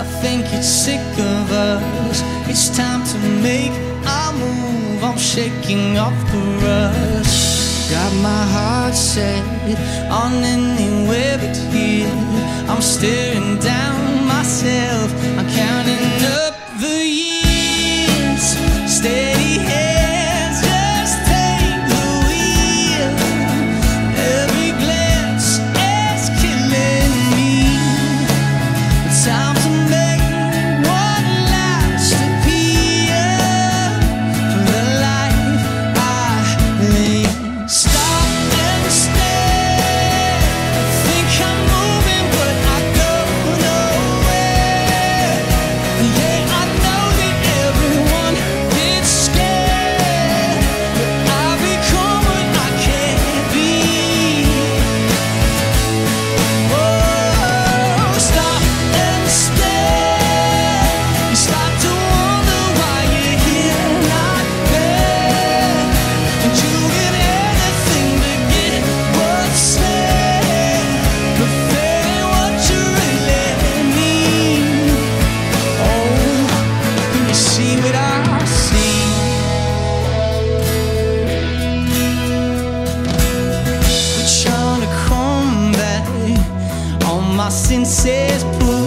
I think it's sick of us. It's time to make our move. I'm shaking off the rust. Got my heart set on anywhere but here. I'm staring down myself. nossa inseparabilidade.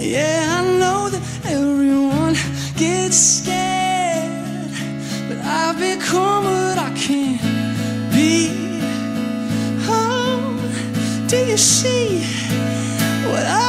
Yeah, I know that everyone gets scared, but I've become what I can be. Oh, do you see what I?